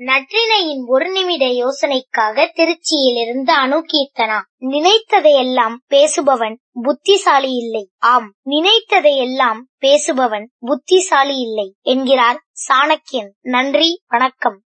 நற்றினையின் ஒரு நிமிட யோசனைக்காக திருச்சியிலிருந்து அணு கீர்த்தனா நினைத்ததையெல்லாம் பேசுபவன் புத்திசாலி இல்லை. ஆம் நினைத்ததையெல்லாம் பேசுபவன் புத்திசாலி இல்லை என்கிறார் சாணக்கியன். நன்றி வணக்கம்.